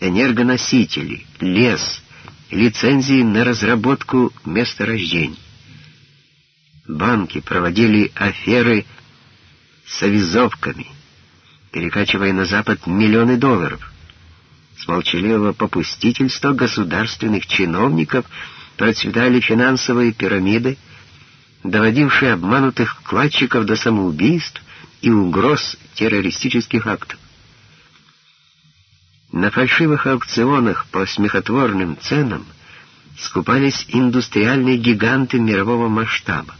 энергоносители, лес, лицензии на разработку месторождений. Банки проводили аферы с авизовками, перекачивая на Запад миллионы долларов. С молчаливого попустительства государственных чиновников процветали финансовые пирамиды, доводившие обманутых вкладчиков до самоубийств и угроз террористических актов. На фальшивых аукционах по смехотворным ценам скупались индустриальные гиганты мирового масштаба.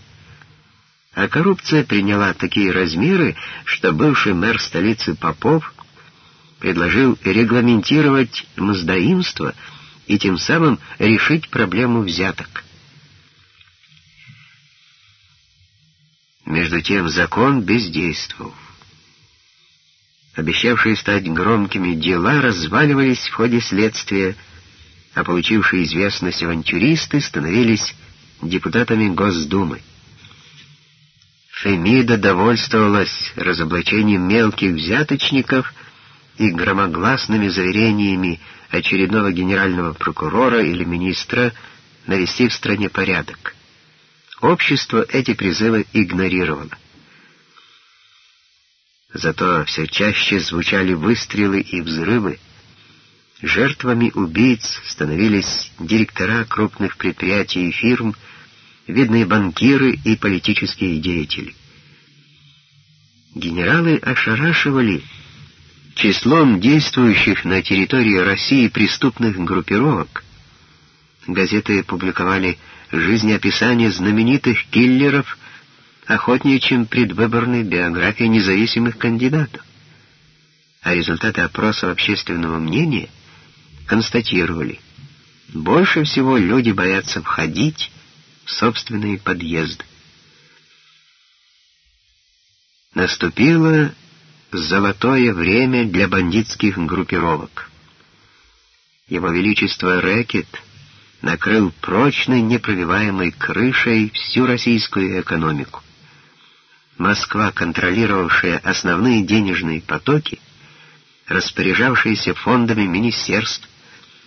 А коррупция приняла такие размеры, что бывший мэр столицы Попов предложил регламентировать мздоимство и тем самым решить проблему взяток. Между тем закон бездействовал. Обещавшие стать громкими дела разваливались в ходе следствия, а получившие известность авантюристы становились депутатами Госдумы. Фемида довольствовалась разоблачением мелких взяточников и громогласными заверениями очередного генерального прокурора или министра навести в стране порядок. Общество эти призывы игнорировало. Зато все чаще звучали выстрелы и взрывы. Жертвами убийц становились директора крупных предприятий и фирм, видные банкиры и политические деятели. Генералы ошарашивали числом действующих на территории России преступных группировок. Газеты публиковали жизнеописания знаменитых киллеров охотнее, чем предвыборные биографии независимых кандидатов. А результаты опросов общественного мнения констатировали, больше всего люди боятся входить в собственные подъезды. Наступило золотое время для бандитских группировок. Его Величество Рэкет накрыл прочной непробиваемой крышей всю российскую экономику. Москва, контролировавшая основные денежные потоки, распоряжавшаяся фондами министерств,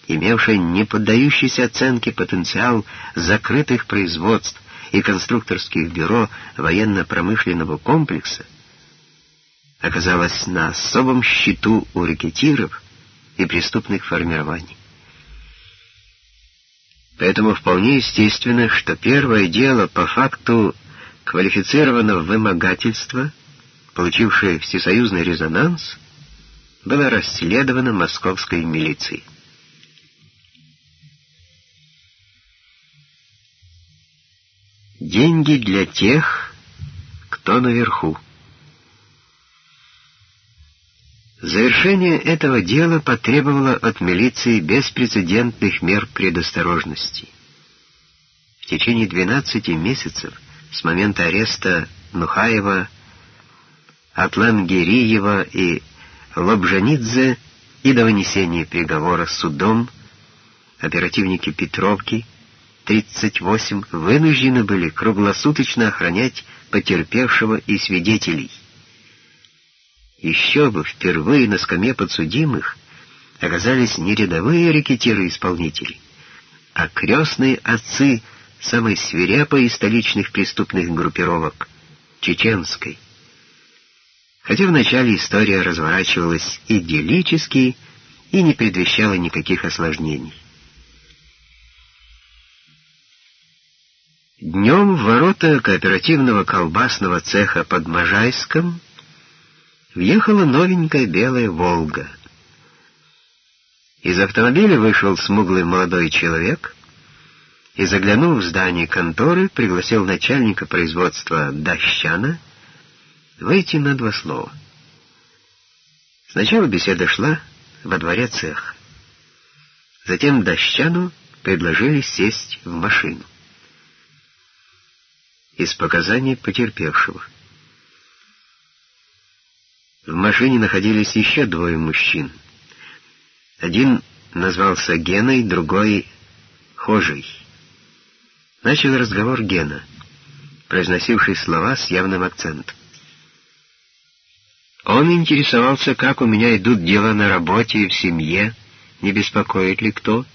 имевшая неподдающийся оценке потенциал закрытых производств и конструкторских бюро военно-промышленного комплекса, оказалась на особом счету у рекетиров и преступных формирований. Поэтому вполне естественно, что первое дело по факту квалифицированного вымогательства, получившее всесоюзный резонанс, было расследовано московской милицией. Деньги для тех, кто наверху. Завершение этого дела потребовало от милиции беспрецедентных мер предосторожности. В течение 12 месяцев с момента ареста Нухаева, Атлангериева и Лобжанидзе и до вынесения приговора судом оперативники Петровки 38 вынуждены были круглосуточно охранять потерпевшего и свидетелей. Еще бы, впервые на скамье подсудимых оказались не рядовые рекетиры-исполнители, а крестные отцы самой свирепой из столичных преступных группировок — чеченской. Хотя вначале история разворачивалась идиллически и не предвещала никаких осложнений. Днем в ворота кооперативного колбасного цеха под Можайском въехала новенькая белая «Волга». Из автомобиля вышел смуглый молодой человек и, заглянув в здание конторы, пригласил начальника производства Дощана выйти на два слова. Сначала беседа шла во дворе цеха. Затем Дощану предложили сесть в машину. Из показаний потерпевшего — в машине находились еще двое мужчин. Один назвался Геной, другой — Хожей. Начал разговор Гена, произносивший слова с явным акцентом. Он интересовался, как у меня идут дела на работе и в семье, Не беспокоит ли кто?»